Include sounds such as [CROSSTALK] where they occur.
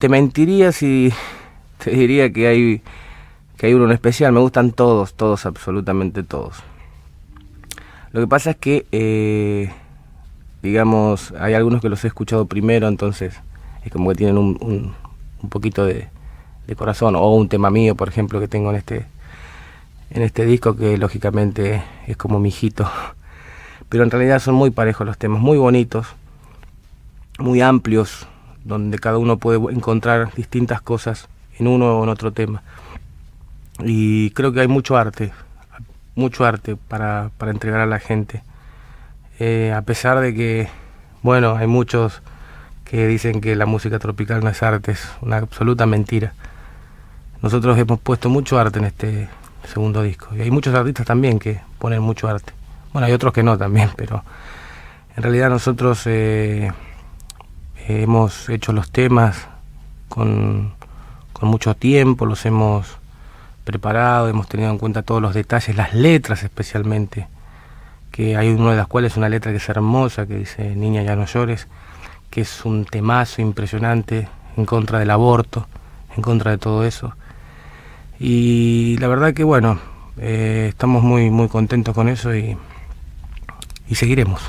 Te mentiría si [LAUGHS] te diría que hay, que hay uno en especial. Me gustan todos, todos, absolutamente todos. Lo que pasa es que, eh, digamos, hay algunos que los he escuchado primero, entonces es como que tienen un, un, poquito de, de, corazón. O un tema mío, por ejemplo, que tengo en este, en este disco, que lógicamente es como mi hijito. [LAUGHS] Pero en realidad son muy parejos los temas, muy bonitos, muy amplios, donde cada uno puede encontrar distintas cosas en uno o en otro tema. Y creo que hay mucho arte, mucho arte para, para entregar a la gente. Eh, a pesar de que, bueno, hay muchos que dicen que la música tropical no es arte, es una absoluta mentira. Nosotros hemos puesto mucho arte en este segundo disco y hay muchos artistas también que ponen mucho arte. Bueno, hay otros que no también, pero en realidad nosotros hemos hecho los temas con, con mucho tiempo, los hemos preparado, hemos tenido en cuenta todos los detalles, las letras especialmente, que hay una de las cuales una letra que es hermosa, que dice Niña ya no llores, que es un temazo impresionante en contra del aborto, en contra de todo eso. Y la verdad que bueno, eh, estamos muy, muy contentos con eso y, y seguiremos.